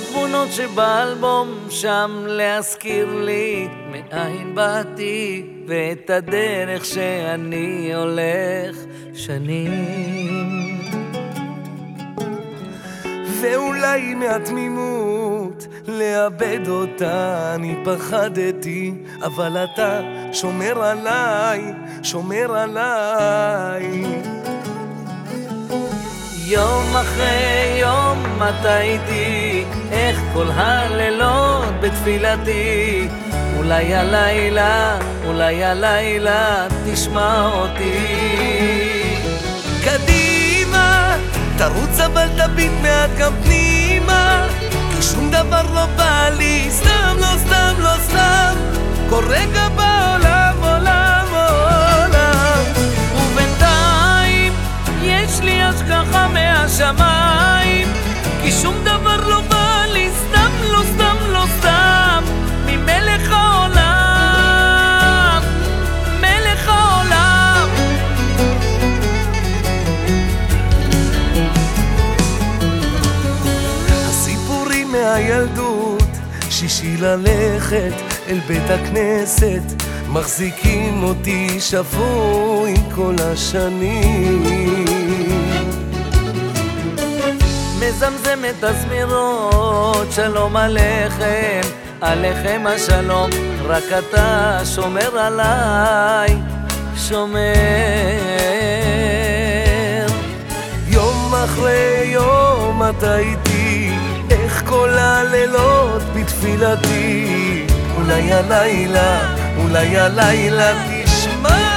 תמונות שבאלבום שם להזכיר לי מאין באתי ואת הדרך שאני הולך שנים. ואולי מהתמימות לאבד אותה אני פחדתי אבל אתה שומר עליי, שומר עליי יום אחרי יום אתה איתי, איך כל הלילות בתפילתי. אולי הלילה, אולי הלילה תשמע אותי. קדימה, תרוץ אבל תביט מעט גם פנימה, כי שום דבר לא בא לי, סתם לא סתם לא סתם, כל רגע בעולם עולם עולם. ובינתיים יש לי השגחה מהשמיים, כי שום דבר לא בא לי, סתם לא סתם לא סתם, ממלך העולם, מלך העולם. הסיפורים מהילדות, שישי ללכת אל בית הכנסת, מחזיקים אותי שבוי כל השנים. מזמזם את הזמירות, שלום עליכם, עליכם השלום, רק אתה שומר עליי, שומר. יום אחרי יום אתה איתי, איך כל הלילות בתפילתי. אולי הלילה, אולי הלילה תשמע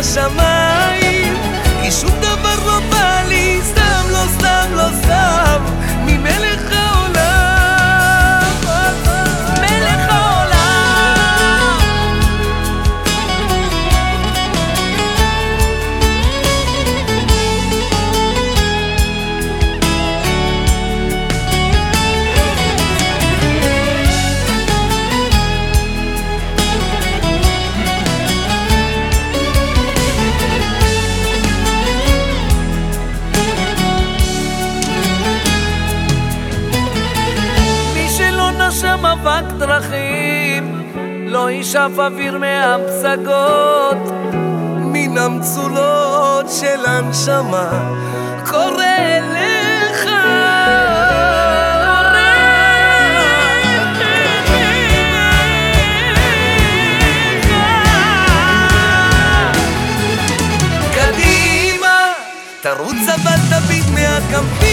השגחה מאבק דרכים, לא יישף אוויר מהפסגות. מן המצולות של הנשמה קורא אליך תרוץ אבל תביט מהקמפיין